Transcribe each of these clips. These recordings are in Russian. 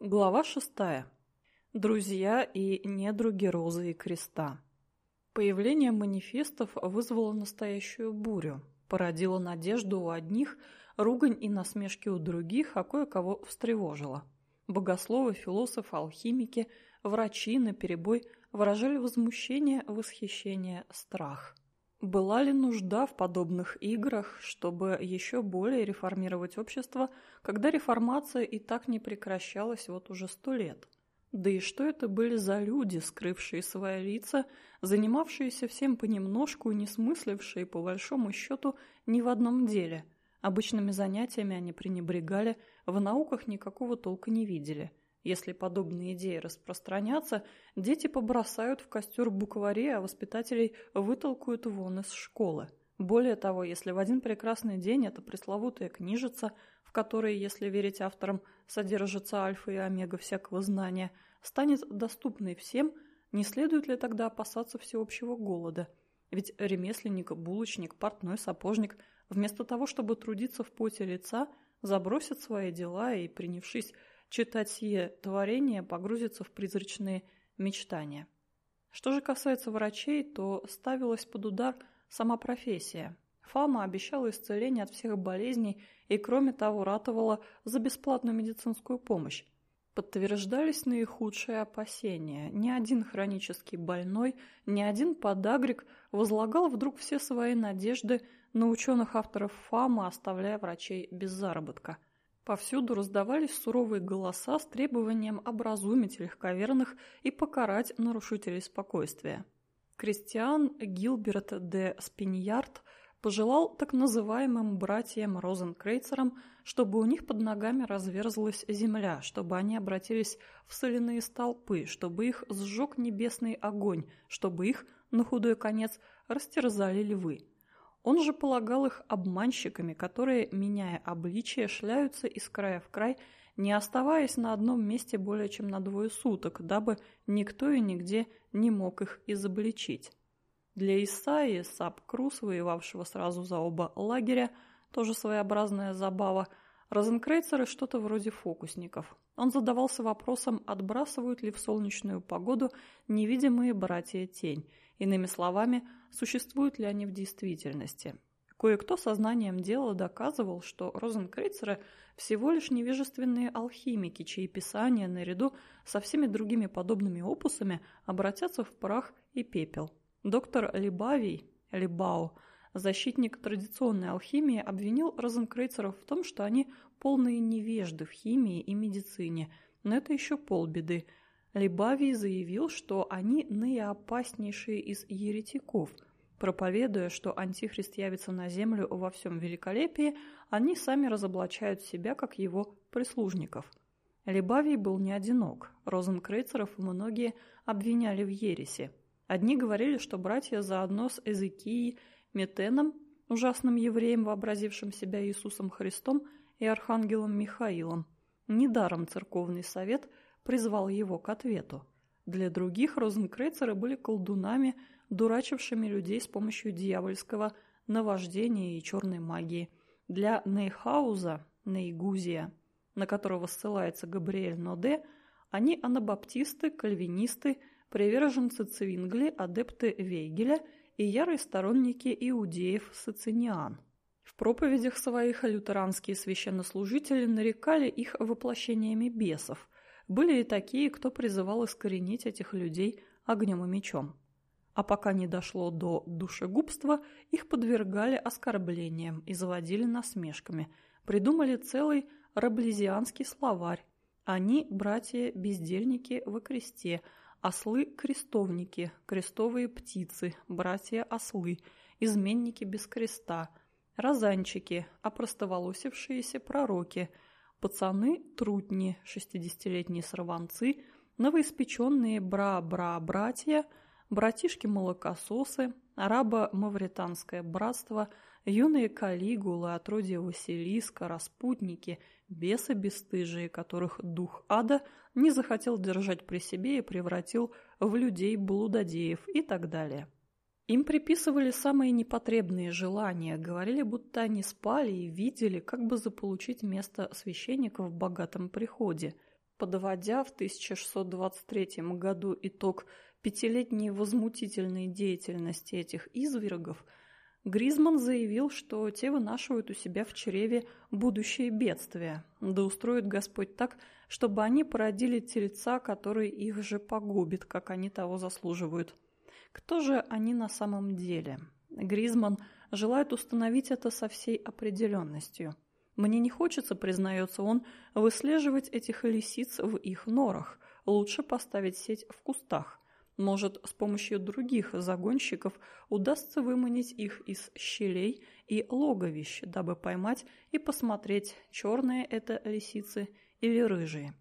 Глава шестая. Друзья и недруги Розы и Креста. Появление манифестов вызвало настоящую бурю, породило надежду у одних, ругань и насмешки у других, а кое-кого встревожило. Богословы, философы, алхимики, врачи наперебой выражали возмущение, восхищение, страх – была ли нужда в подобных играх, чтобы еще более реформировать общество, когда реформация и так не прекращалась вот уже сто лет? Да и что это были за люди, скрывшие свои лица, занимавшиеся всем понемножку и не смыслившие, по большому счету, ни в одном деле? Обычными занятиями они пренебрегали, в науках никакого толка не видели – если подобные идеи распространятся, дети побросают в костер букварей, а воспитателей вытолкают вон из школы. Более того, если в один прекрасный день эта пресловутая книжица, в которой, если верить авторам, содержится альфа и омега всякого знания, станет доступной всем, не следует ли тогда опасаться всеобщего голода? Ведь ремесленник, булочник, портной, сапожник, вместо того, чтобы трудиться в поте лица, забросят свои дела и, принявшись читать сие творение погрузится в призрачные мечтания. Что же касается врачей, то ставилась под удар сама профессия. Фама обещала исцеление от всех болезней и, кроме того, ратовала за бесплатную медицинскую помощь. Подтверждались наихудшие опасения. Ни один хронический больной, ни один подагрик возлагал вдруг все свои надежды на ученых авторов ФАМа, оставляя врачей без заработка – Повсюду раздавались суровые голоса с требованием образумить легковерных и покарать нарушителей спокойствия. Кристиан Гилберт де Спиньярд пожелал так называемым братьям Розенкрейцерам, чтобы у них под ногами разверзлась земля, чтобы они обратились в соляные столпы, чтобы их сжег небесный огонь, чтобы их, на худой конец, растерзали львы. Он же полагал их обманщиками, которые, меняя обличие, шляются из края в край, не оставаясь на одном месте более чем на двое суток, дабы никто и нигде не мог их изобличить. Для Исаи, Сап-Крус, воевавшего сразу за оба лагеря, тоже своеобразная забава, Розенкрейцеры что-то вроде фокусников. Он задавался вопросом, отбрасывают ли в солнечную погоду невидимые братья тень, иными словами – существуют ли они в действительности. Кое-кто сознанием дела доказывал, что розенкрейцеры всего лишь невежественные алхимики, чьи писания наряду со всеми другими подобными опусами обратятся в прах и пепел. Доктор Либавий, Либао, защитник традиционной алхимии, обвинил розенкрейцеров в том, что они полные невежды в химии и медицине, но это еще полбеды – Либавий заявил, что они наиопаснейшие из еретиков. Проповедуя, что Антихрист явится на землю во всем великолепии, они сами разоблачают себя как его прислужников. Либавий был не одинок. Розенкрейцеров многие обвиняли в ересе. Одни говорили, что братья заодно с Эзекией, Метеном, ужасным евреем, вообразившим себя Иисусом Христом, и архангелом Михаилом. Недаром церковный совет – призвал его к ответу. Для других розенкрейцеры были колдунами, дурачившими людей с помощью дьявольского наваждения и черной магии. Для Нейхауза, Нейгузия, на которого ссылается Габриэль Ноде, они анабаптисты, кальвинисты, приверженцы Цвингли, адепты Вейгеля и ярые сторонники иудеев Сациниан. В проповедях своих лютеранские священнослужители нарекали их воплощениями бесов, были и такие, кто призывал искоренить этих людей огнем и мечом. А пока не дошло до душегубства, их подвергали оскорблениям и заводили насмешками. Придумали целый раблезианский словарь. Они – братья-бездельники во кресте, ослы-крестовники, крестовые птицы, братья-ослы, изменники без креста, розанчики, опростоволосившиеся пророки – пацаны-трутни, шестидесятилетние сорванцы, новоиспеченные бра-бра-братья, братишки-молокососы, арабо-мавританское братство, юные калигулы, отродья Василиска, распутники, бесы бесстыжие, которых дух ада не захотел держать при себе и превратил в людей-блудодеев и так далее. Им приписывали самые непотребные желания, говорили, будто они спали и видели, как бы заполучить место священника в богатом приходе. Подводя в 1623 году итог пятилетней возмутительной деятельности этих извергов, Гризман заявил, что те вынашивают у себя в чреве будущее бедствия, да устроит Господь так, чтобы они породили тельца, который их же погубит, как они того заслуживают. Кто же они на самом деле? Гризман желает установить это со всей определенностью. Мне не хочется, признается он, выслеживать этих лисиц в их норах. Лучше поставить сеть в кустах. Может, с помощью других загонщиков удастся выманить их из щелей и логовищ, дабы поймать и посмотреть, черные это лисицы или рыжие.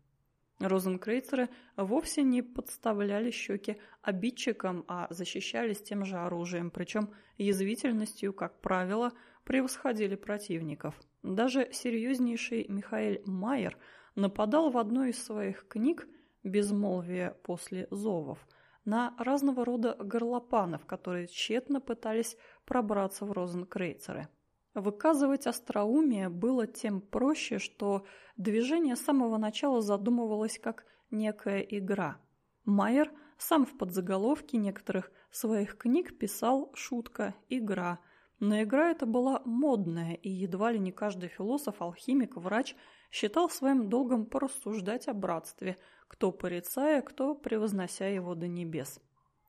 Розенкрейцеры вовсе не подставляли щеки обидчикам, а защищались тем же оружием, причем язвительностью, как правило, превосходили противников. Даже серьезнейший Михаил Майер нападал в одной из своих книг «Безмолвие после зовов» на разного рода горлопанов, которые тщетно пытались пробраться в розенкрейцеры. Выказывать остроумие было тем проще, что движение с самого начала задумывалось как некая игра. Майер сам в подзаголовке некоторых своих книг писал «шутка», «игра», но игра эта была модная, и едва ли не каждый философ, алхимик, врач считал своим долгом порассуждать о братстве, кто порицая, кто превознося его до небес.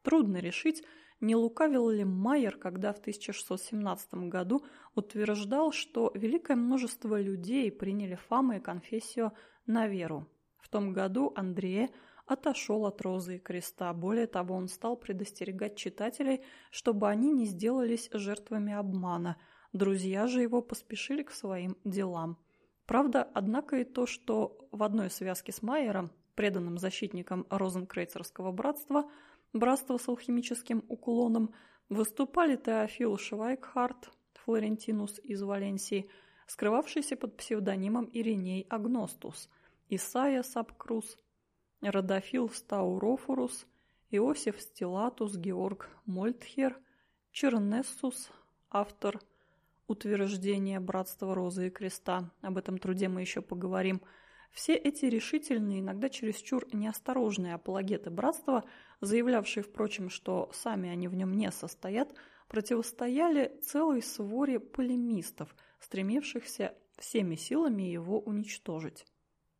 Трудно решить, не лукавил ли Майер, когда в 1617 году утверждал, что великое множество людей приняли Фама и конфессию на веру. В том году Андрея отошел от розы и креста. Более того, он стал предостерегать читателей, чтобы они не сделались жертвами обмана. Друзья же его поспешили к своим делам. Правда, однако и то, что в одной связке с Майером, преданным защитником Розенкрейцерского братства, братства с алхимическим уклоном, выступали Теофил Швайкхарт, Флорентинус из Валенсии, скрывавшийся под псевдонимом Ириней Агностус, Исайя Сапкрус, Родофил Стаурофорус, Иосиф Стилатус, Георг Мольтхер, Чернессус, автор утверждения Братства Розы и Креста. Об этом труде мы еще поговорим. Все эти решительные, иногда чересчур неосторожные апологеты братства, заявлявшие, впрочем, что сами они в нем не состоят, противостояли целой своре полемистов, стремившихся всеми силами его уничтожить.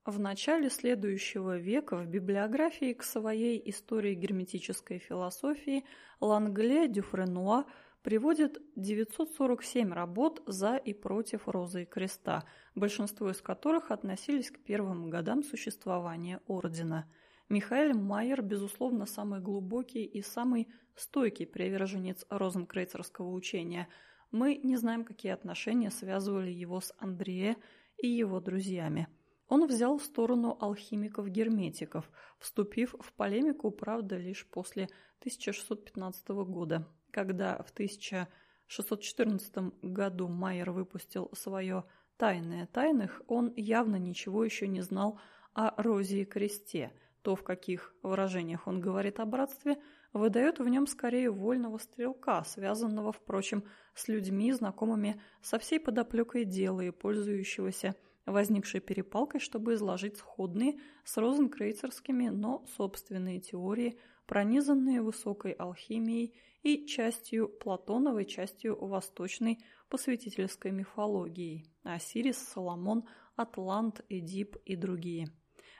В начале следующего века в библиографии к своей истории герметической философии Лангле Дюфренуа приводит 947 работ за и против Розы и Креста, большинство из которых относились к первым годам существования ордена. Михаил Майер, безусловно, самый глубокий и самый стойкий приверженец розенкрейцерского учения. Мы не знаем, какие отношения связывали его с Андреем и его друзьями. Он взял сторону алхимиков-герметиков, вступив в полемику, правда, лишь после 1615 года, когда в 1614 году Майер выпустил свое «Тайное тайных», он явно ничего еще не знал о Розе и Кресте. То, в каких выражениях он говорит о братстве, выдает в нем скорее вольного стрелка, связанного, впрочем, с людьми, знакомыми со всей подоплекой дела и пользующегося возникшей перепалкой, чтобы изложить сходные с розенкрейцерскими, но собственные теории, пронизанные высокой алхимией и частью Платоновой, частью восточной посвятительской мифологией – Осирис, Соломон, Атлант, Эдип и другие.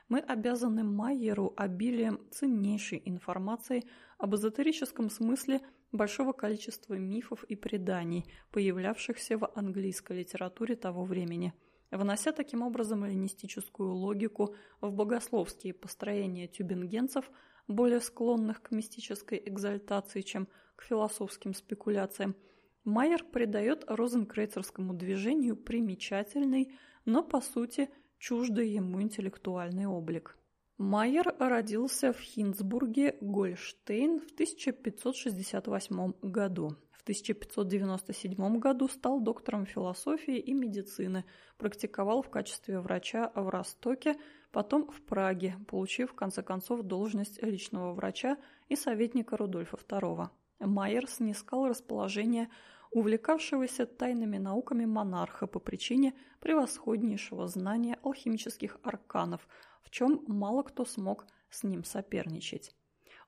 Мы обязаны Майеру обилием ценнейшей информации об эзотерическом смысле большого количества мифов и преданий, появлявшихся в английской литературе того времени – внося таким образом эллинистическую логику в богословские построения тюбингенцев, более склонных к мистической экзальтации, чем к философским спекуляциям, Майер придает розенкрейцерскому движению примечательный, но по сути чуждый ему интеллектуальный облик. Майер родился в Хинцбурге, Гольштейн в 1568 году. 1597 году стал доктором философии и медицины, практиковал в качестве врача в Ростоке, потом в Праге, получив в конце концов должность личного врача и советника Рудольфа II. Майер снискал расположение увлекавшегося тайными науками монарха по причине превосходнейшего знания алхимических арканов, в чем мало кто смог с ним соперничать.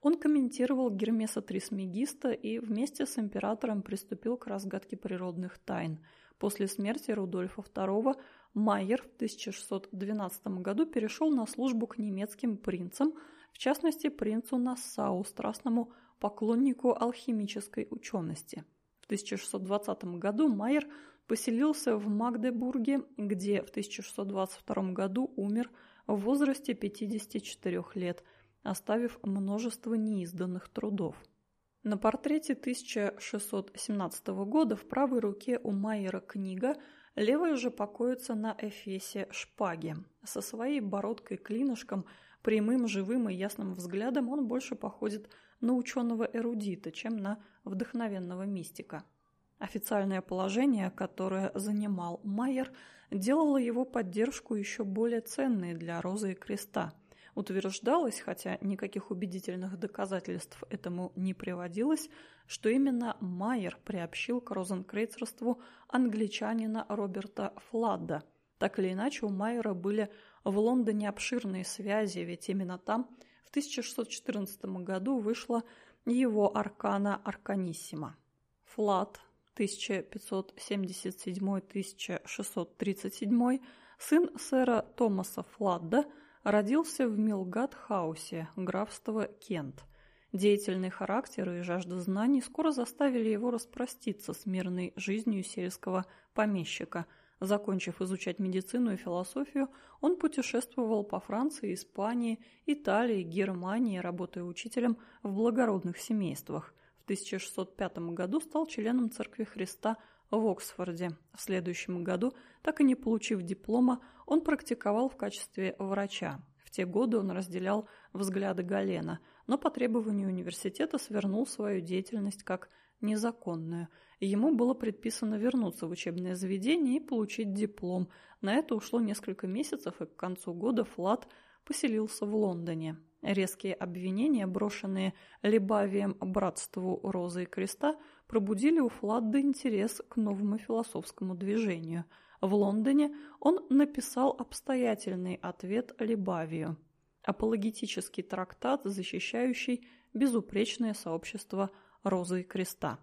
Он комментировал Гермеса Трисмегиста и вместе с императором приступил к разгадке природных тайн. После смерти Рудольфа II Майер в 1612 году перешел на службу к немецким принцам, в частности принцу Нассау, страстному поклоннику алхимической учености. В 1620 году Майер поселился в Магдебурге, где в 1622 году умер в возрасте 54 лет – оставив множество неизданных трудов. На портрете 1617 года в правой руке у Майера книга, левая же покоится на эфесе шпаги. Со своей бородкой-клинышком, прямым, живым и ясным взглядом он больше походит на ученого-эрудита, чем на вдохновенного мистика. Официальное положение, которое занимал Майер, делало его поддержку еще более ценной для Розы и Креста – Утверждалось, хотя никаких убедительных доказательств этому не приводилось, что именно Майер приобщил к розенкрейцерству англичанина Роберта Фладда. Так или иначе, у Майера были в Лондоне обширные связи, ведь именно там в 1614 году вышла его «Аркана Арканиссима». Флад 1577-1637, сын сэра Томаса Фладда – родился в Милгат-хаусе, графство Кент. Деятельный характер и жажда знаний скоро заставили его распроститься с мирной жизнью сельского помещика. Закончив изучать медицину и философию, он путешествовал по Франции, Испании, Италии, Германии, работая учителем в благородных семействах. В 1605 году стал членом Церкви Христа в Оксфорде. В следующем году, так и не получив диплома, он практиковал в качестве врача. В те годы он разделял взгляды Галена, но по требованию университета свернул свою деятельность как незаконную. Ему было предписано вернуться в учебное заведение и получить диплом. На это ушло несколько месяцев, и к концу года Флат поселился в Лондоне. Резкие обвинения, брошенные Либавием братству Розы и Креста, пробудили у Фладда интерес к новому философскому движению – в Лондоне он написал обстоятельный ответ Либавию, апологетический трактат, защищающий безупречное сообщество Розы и Креста.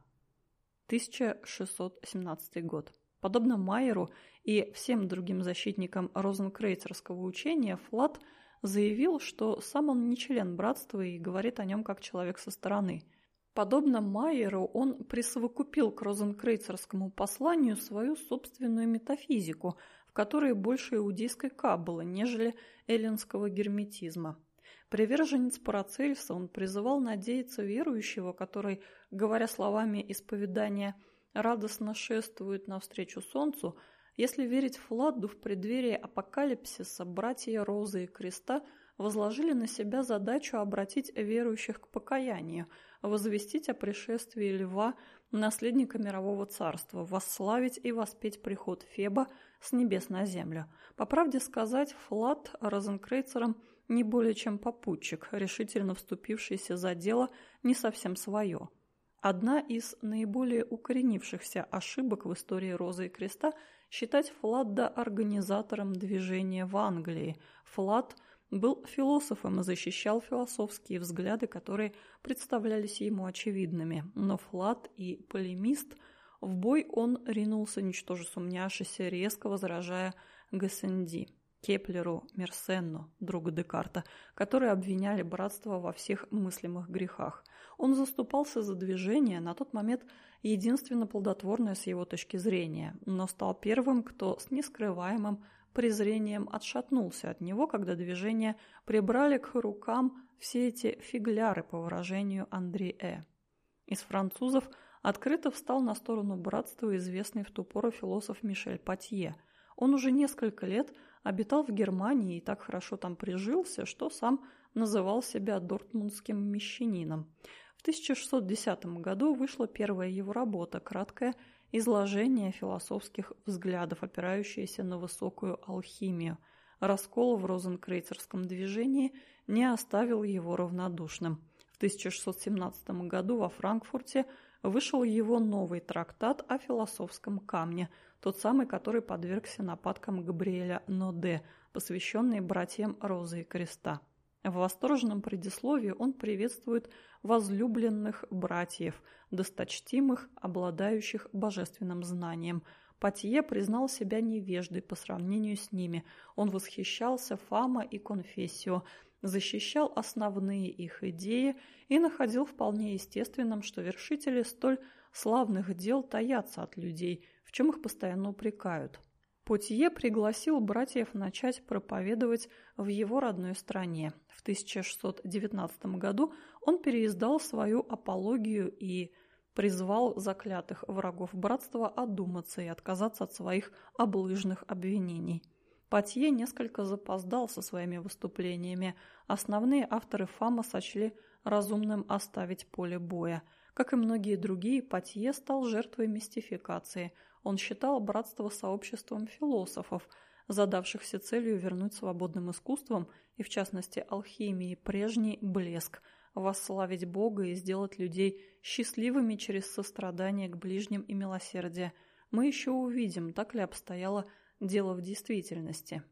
1617 год. Подобно Майеру и всем другим защитникам розенкрейцерского учения, Флат заявил, что сам он не член братства и говорит о нем как человек со стороны – Подобно Майеру, он присовокупил к розенкрейцерскому посланию свою собственную метафизику, в которой больше иудейской каббалы, нежели эллинского герметизма. Приверженец Парацельса он призывал надеяться верующего, который, говоря словами исповедания, радостно шествует навстречу солнцу, если верить Фладду в преддверии апокалипсиса, братья Розы и Креста возложили на себя задачу обратить верующих к покаянию – возвестить о пришествии льва, наследника мирового царства, восславить и воспеть приход Феба с небес на землю. По правде сказать, Флат Розенкрейцером не более чем попутчик, решительно вступившийся за дело не совсем свое. Одна из наиболее укоренившихся ошибок в истории Розы и Креста – считать Фладда организатором движения в Англии. Флад – был философом и защищал философские взгляды, которые представлялись ему очевидными. Но Флат и полемист в бой он ринулся, ничтоже сумняшися, резко возражая Гассенди, Кеплеру, Мерсенну, другу Декарта, которые обвиняли братство во всех мыслимых грехах. Он заступался за движение, на тот момент единственно плодотворное с его точки зрения, но стал первым, кто с нескрываемым презрением отшатнулся от него, когда движения прибрали к рукам все эти фигляры, по выражению Андрея. Из французов открыто встал на сторону братства известный в ту пору философ Мишель Патье. Он уже несколько лет обитал в Германии и так хорошо там прижился, что сам называл себя дортмундским мещанином. В 1610 году вышла первая его работа, краткая изложение философских взглядов, опирающиеся на высокую алхимию. Раскол в розенкрейцерском движении не оставил его равнодушным. В 1617 году во Франкфурте вышел его новый трактат о философском камне, тот самый, который подвергся нападкам Габриэля Ноде, посвященный братьям Розы и Креста. В восторженном предисловии он приветствует возлюбленных братьев, досточтимых, обладающих божественным знанием. Патье признал себя невеждой по сравнению с ними. Он восхищался Фама и Конфессио, защищал основные их идеи и находил вполне естественным, что вершители столь славных дел таятся от людей, в чем их постоянно упрекают. Путье пригласил братьев начать проповедовать в его родной стране. В 1619 году он переиздал свою апологию и призвал заклятых врагов братства одуматься и отказаться от своих облыжных обвинений. Патье несколько запоздал со своими выступлениями. Основные авторы Фама сочли разумным оставить поле боя. Как и многие другие, Патье стал жертвой мистификации – он считал братство сообществом философов, задавшихся целью вернуть свободным искусствам, и в частности алхимии, прежний блеск, восславить Бога и сделать людей счастливыми через сострадание к ближним и милосердие. Мы еще увидим, так ли обстояло дело в действительности.